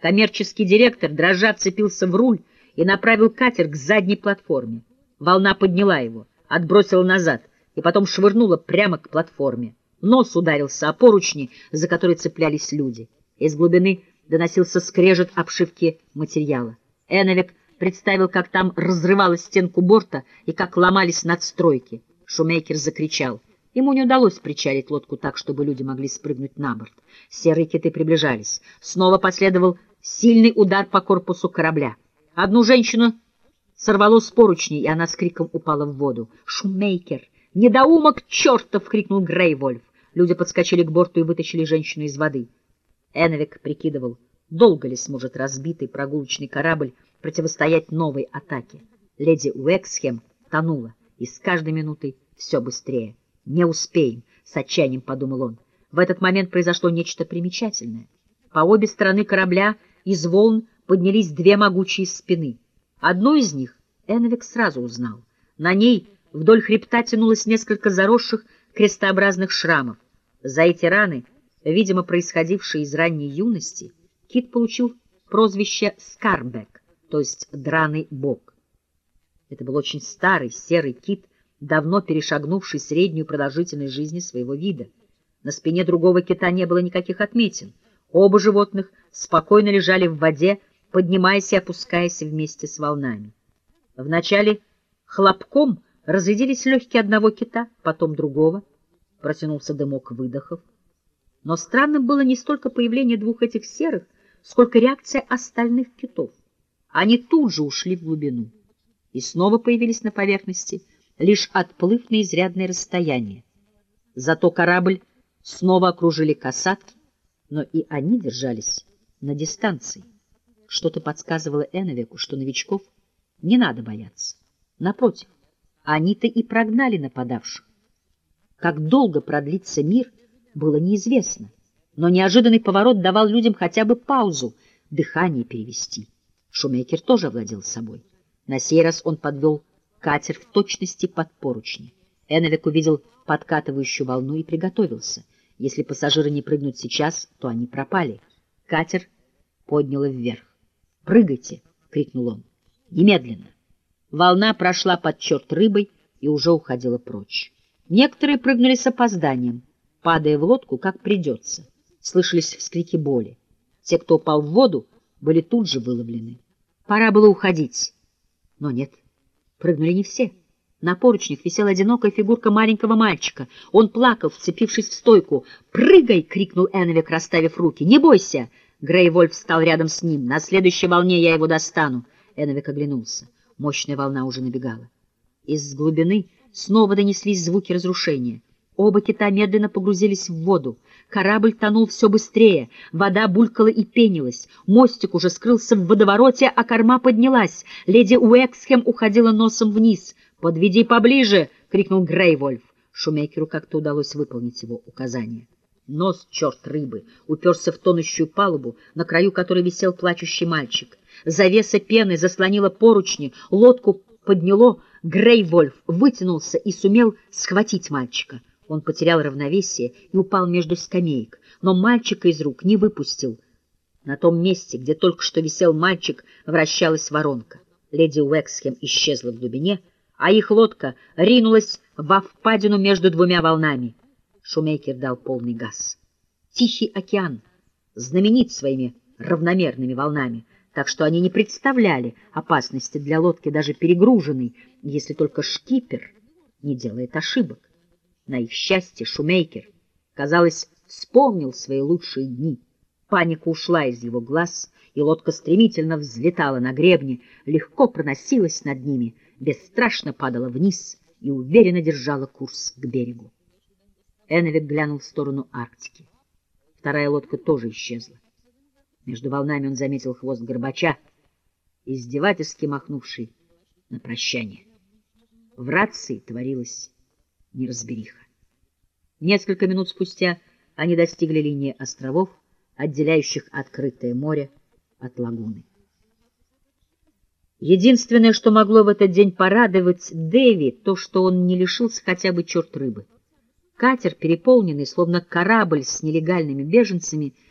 Коммерческий директор, дрожа, цепился в руль и направил катер к задней платформе. Волна подняла его, отбросила назад и потом швырнула прямо к платформе. Нос ударился о поручни, за которые цеплялись люди. Из глубины доносился скрежет обшивки материала. Эновик представил, как там разрывалась стенку борта и как ломались надстройки. Шумейкер закричал. Ему не удалось причалить лодку так, чтобы люди могли спрыгнуть на борт. Серые киты приближались. Снова последовал сильный удар по корпусу корабля. Одну женщину сорвало с поручней, и она с криком упала в воду. «Шумейкер! Недоумок чертов!» — крикнул Грейвольф. Люди подскочили к борту и вытащили женщину из воды. Эновик прикидывал, долго ли сможет разбитый прогулочный корабль противостоять новой атаке. Леди Уэксхем тонула, и с каждой минутой все быстрее. «Не успеем», — с отчаянием подумал он. В этот момент произошло нечто примечательное. По обе стороны корабля из волн поднялись две могучие спины. Одну из них Эновик сразу узнал. На ней вдоль хребта тянулось несколько заросших крестообразных шрамов. За эти раны, видимо, происходившие из ранней юности, Кит получил прозвище Скарбек, то есть «драный бог». Это был очень старый серый кит, давно перешагнувший среднюю продолжительность жизни своего вида. На спине другого кита не было никаких отметин. Оба животных спокойно лежали в воде, поднимаясь и опускаясь вместе с волнами. Вначале хлопком разрядились легкие одного кита, потом другого. Протянулся дымок выдохов. Но странным было не столько появление двух этих серых, сколько реакция остальных китов. Они тут же ушли в глубину и снова появились на поверхности, лишь отплыв на изрядное расстояние. Зато корабль снова окружили касатки, но и они держались на дистанции. Что-то подсказывало Эновеку, что новичков не надо бояться. Напротив, они-то и прогнали нападавших. Как долго продлится мир, было неизвестно, но неожиданный поворот давал людям хотя бы паузу, дыхание перевести. Шумейкер тоже овладел собой. На сей раз он подвел катер в точности под поручни. Эновик увидел подкатывающую волну и приготовился. Если пассажиры не прыгнут сейчас, то они пропали. Катер подняло вверх. «Прыгайте!» — крикнул он. «Немедленно!» Волна прошла под черт рыбой и уже уходила прочь. Некоторые прыгнули с опозданием, падая в лодку, как придется. Слышались вскрики боли. Те, кто упал в воду, были тут же выловлены. Пора было уходить. Но нет, прыгнули не все. На поручнях висела одинокая фигурка маленького мальчика. Он плакал, вцепившись в стойку. «Прыгай!» — крикнул Энвик, расставив руки. «Не бойся!» Грей Вольф встал рядом с ним. «На следующей волне я его достану!» Энвик оглянулся. Мощная волна уже набегала. Из глубины снова донеслись звуки разрушения. Оба кита медленно погрузились в воду. Корабль тонул все быстрее, вода булькала и пенилась. Мостик уже скрылся в водовороте, а корма поднялась. Леди Уэксхем уходила носом вниз. «Подведи поближе!» — крикнул Грейвольф. Шумейкеру как-то удалось выполнить его указание. Нос, черт рыбы, уперся в тонущую палубу, на краю которой висел плачущий мальчик. Завеса пены заслонила поручни, лодку подняло, Грейвольф вытянулся и сумел схватить мальчика. Он потерял равновесие и упал между скамеек, но мальчика из рук не выпустил. На том месте, где только что висел мальчик, вращалась воронка. Леди Уэксхем исчезла в глубине, а их лодка ринулась во впадину между двумя волнами. Шумейкер дал полный газ. Тихий океан, знаменит своими равномерными волнами, так что они не представляли опасности для лодки, даже перегруженной, если только шкипер не делает ошибок. На их счастье Шумейкер, казалось, вспомнил свои лучшие дни. Паника ушла из его глаз, и лодка стремительно взлетала на гребне, легко проносилась над ними, бесстрашно падала вниз и уверенно держала курс к берегу. Эновик глянул в сторону Арктики. Вторая лодка тоже исчезла. Между волнами он заметил хвост Горбача, издевательски махнувший на прощание. В рации творилось неразбериха. Несколько минут спустя они достигли линии островов, отделяющих открытое море от лагуны. Единственное, что могло в этот день порадовать Дэви, то, что он не лишился хотя бы черт рыбы. Катер, переполненный, словно корабль с нелегальными беженцами,